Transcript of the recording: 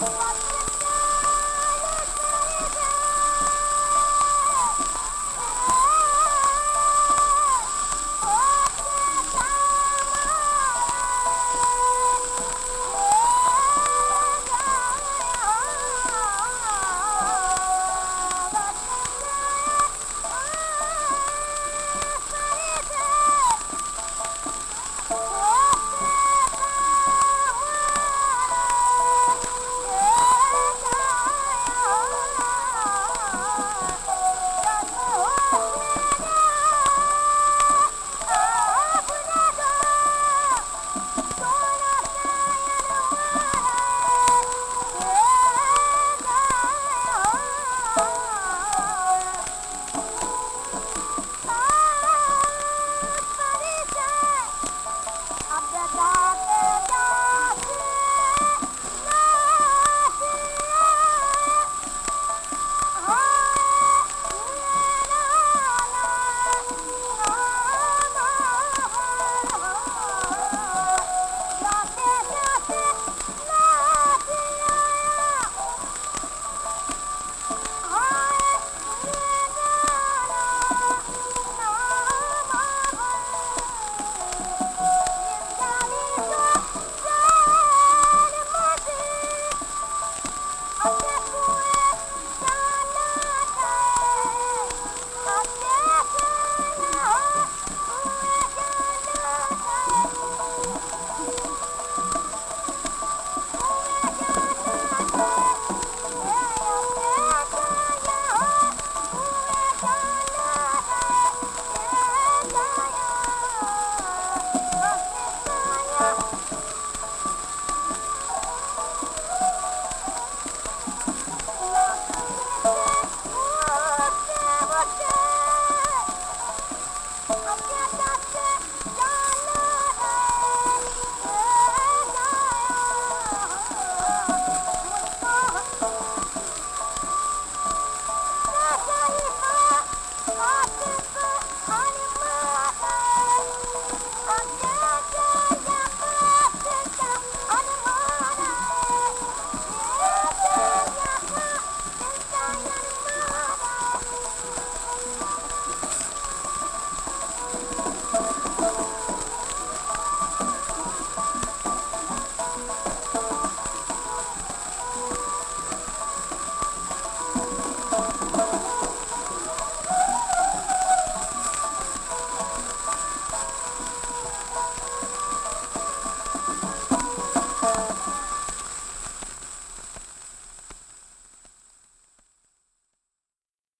Bye.